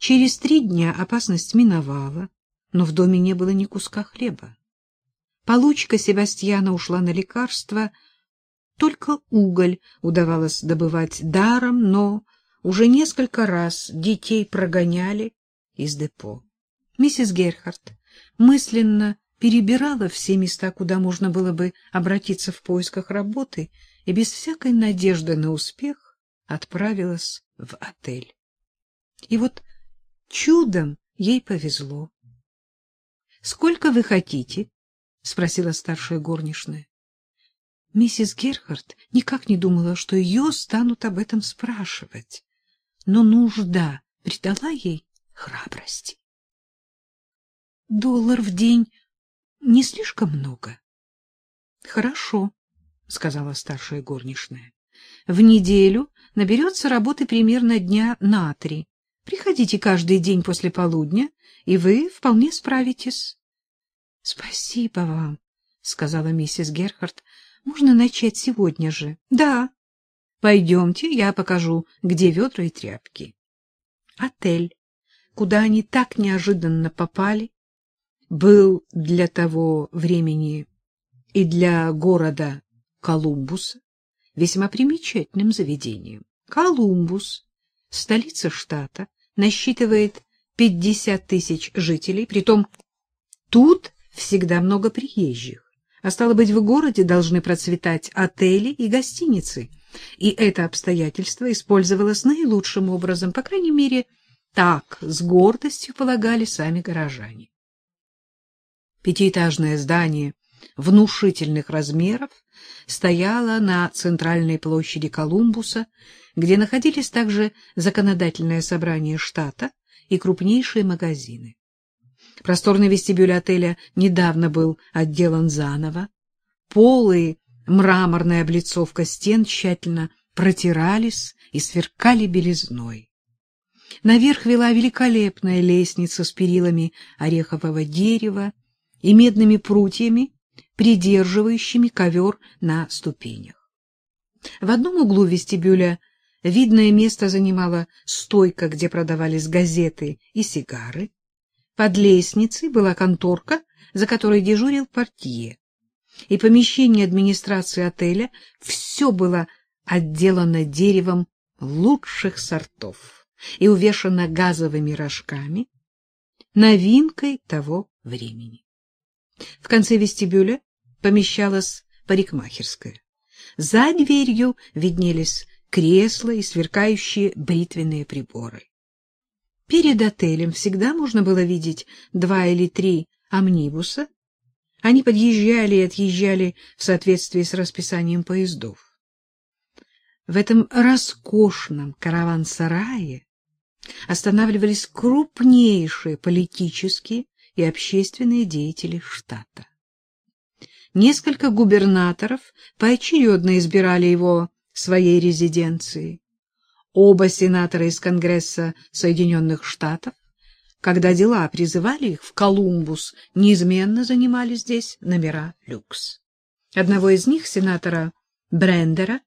Через три дня опасность миновала, но в доме не было ни куска хлеба. Получка Себастьяна ушла на лекарства, только уголь удавалось добывать даром, но уже несколько раз детей прогоняли из депо. Миссис Герхард мысленно перебирала все места, куда можно было бы обратиться в поисках работы, и без всякой надежды на успех отправилась в отель. И вот чудом ей повезло. — Сколько вы хотите? — спросила старшая горничная. Миссис Герхард никак не думала, что ее станут об этом спрашивать, но нужда придала ей храбрости. — Доллар в день не слишком много? — Хорошо, — сказала старшая горничная. — В неделю наберется работы примерно дня на три. Приходите каждый день после полудня, и вы вполне справитесь. — Спасибо вам, — сказала миссис Герхард. — Можно начать сегодня же? — Да. — Пойдемте, я покажу, где ведра и тряпки. Отель, куда они так неожиданно попали, был для того времени и для города Колумбуса весьма примечательным заведением. Колумбус, столица штата, насчитывает 50 тысяч жителей, притом тут всегда много приезжих. А стало быть, в городе должны процветать отели и гостиницы. И это обстоятельство использовалось наилучшим образом, по крайней мере, так с гордостью полагали сами горожане. Пятиэтажное здание внушительных размеров стояло на центральной площади Колумбуса, где находились также законодательное собрание штата и крупнейшие магазины. Просторный вестибюль отеля недавно был отделан заново. Полы, мраморная облицовка стен тщательно протирались и сверкали белизной. Наверх вела великолепная лестница с перилами орехового дерева и медными прутьями, придерживающими ковер на ступенях. В одном углу вестибюля видное место занимала стойка, где продавались газеты и сигары. Под лестницей была конторка, за которой дежурил портье. И помещение администрации отеля все было отделано деревом лучших сортов и увешано газовыми рожками, новинкой того времени. В конце вестибюля помещалась парикмахерская. За дверью виднелись кресла и сверкающие бритвенные приборы. Перед отелем всегда можно было видеть два или три амнибуса. Они подъезжали и отъезжали в соответствии с расписанием поездов. В этом роскошном караван-сарае останавливались крупнейшие политические и общественные деятели штата. Несколько губернаторов поочередно избирали его своей резиденцией оба сенатора из Конгресса Соединенных Штатов, когда дела призывали их в Колумбус, неизменно занимали здесь номера люкс. Одного из них, сенатора Брендера,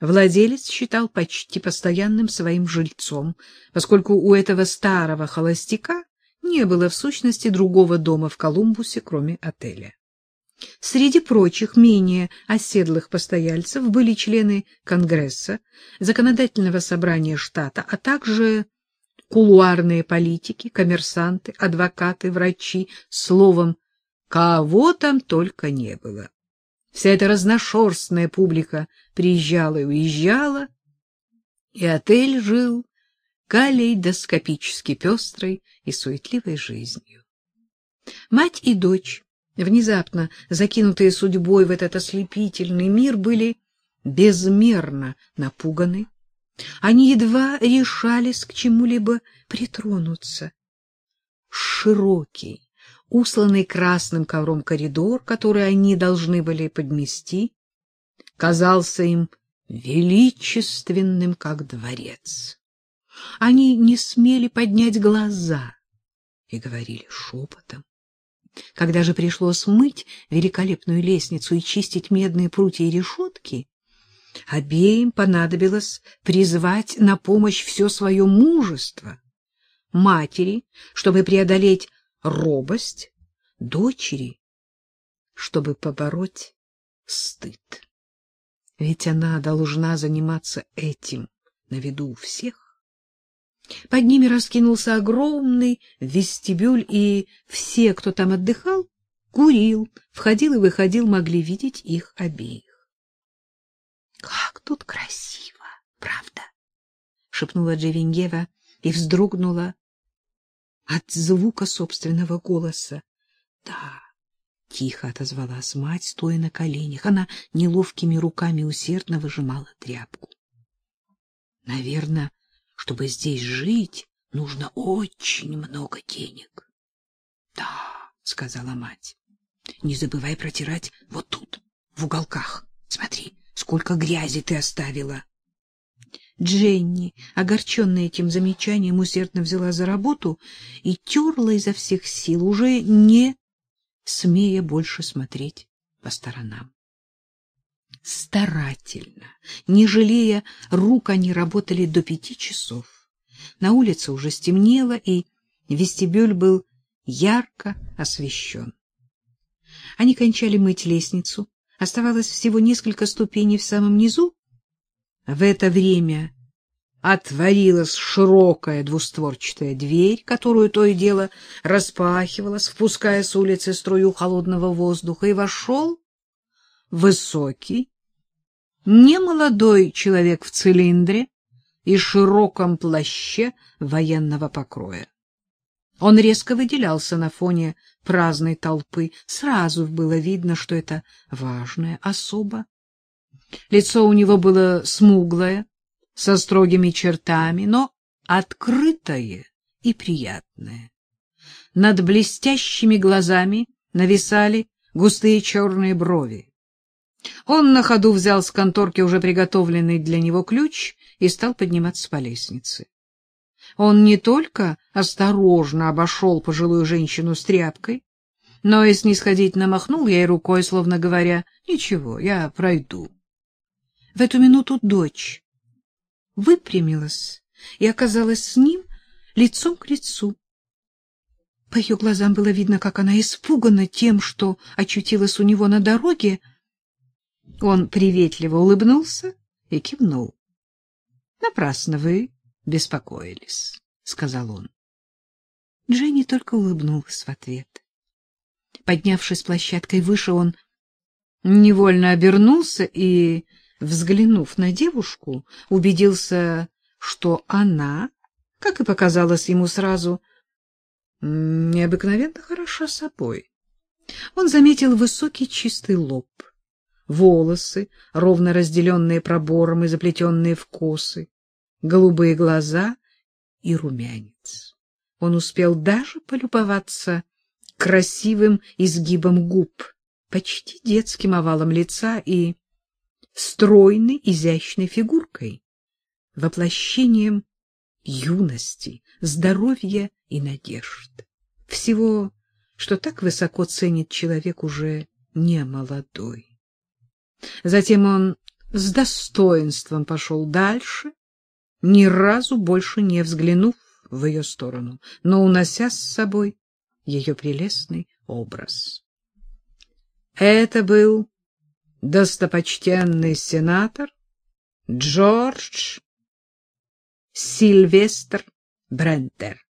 владелец считал почти постоянным своим жильцом, поскольку у этого старого холостяка не было в сущности другого дома в Колумбусе, кроме отеля. Среди прочих менее оседлых постояльцев были члены Конгресса, Законодательного собрания штата, а также кулуарные политики, коммерсанты, адвокаты, врачи, словом, кого там только не было. Вся эта разношерстная публика приезжала и уезжала, и отель жил калейдоскопически пестрой и суетливой жизнью. Мать и дочь внезапно закинутые судьбой в этот ослепительный мир, были безмерно напуганы. Они едва решались к чему-либо притронуться. Широкий, усланный красным ковром коридор, который они должны были подмести, казался им величественным, как дворец. Они не смели поднять глаза и говорили шепотом. Когда же пришлось мыть великолепную лестницу и чистить медные прутья и решетки, обеим понадобилось призвать на помощь все свое мужество. матери, чтобы преодолеть робость, дочери, чтобы побороть стыд. Ведь она должна заниматься этим на виду у всех. Под ними раскинулся огромный вестибюль, и все, кто там отдыхал, курил, входил и выходил, могли видеть их обеих. — Как тут красиво, правда? — шепнула Джевеньева и вздрогнула от звука собственного голоса. — Да, — тихо отозвалась мать, стоя на коленях. Она неловкими руками усердно выжимала тряпку. — Наверное, чтобы здесь жить, нужно очень много денег. — Да, — сказала мать. — Не забывай протирать вот тут, в уголках. Смотри, сколько грязи ты оставила. Дженни, огорченная этим замечанием, усердно взяла за работу и терла изо всех сил, уже не смея больше смотреть по сторонам. Старательно, не жалея рук, они работали до пяти часов. На улице уже стемнело, и вестибюль был ярко освещен. Они кончали мыть лестницу. Оставалось всего несколько ступеней в самом низу, в это время отворилась широкая двустворчатая дверь, которую то и дело распахивалась, впуская с улицы струю холодного воздуха, и вошел высокий, немолодой человек в цилиндре и широком плаще военного покроя. Он резко выделялся на фоне праздной толпы. Сразу было видно, что это важная особа. Лицо у него было смуглое, со строгими чертами, но открытое и приятное. Над блестящими глазами нависали густые черные брови. Он на ходу взял с конторки уже приготовленный для него ключ и стал подниматься по лестнице. Он не только осторожно обошел пожилую женщину с тряпкой, но и снисходительно махнул ей рукой, словно говоря, «Ничего, я пройду». В эту минуту дочь выпрямилась и оказалась с ним лицом к лицу. По ее глазам было видно, как она испугана тем, что очутилась у него на дороге. Он приветливо улыбнулся и кивнул. — Напрасно вы беспокоились, — сказал он. Дженни только улыбнулась в ответ. Поднявшись площадкой выше, он невольно обернулся и взглянув на девушку, убедился, что она, как и показалось ему сразу, необыкновенно хороша собой. Он заметил высокий чистый лоб, волосы, ровно разделенные пробором и заплетенные в косы, голубые глаза и румянец. Он успел даже полюбоваться красивым изгибом губ, почти детским овалом лица и стройной, изящной фигуркой, воплощением юности, здоровья и надежд. Всего, что так высоко ценит человек уже не молодой. Затем он с достоинством пошел дальше, ни разу больше не взглянув в ее сторону, но унося с собой ее прелестный образ. Это был достопочтенный сенатор Джордж Сильвестр Брентер.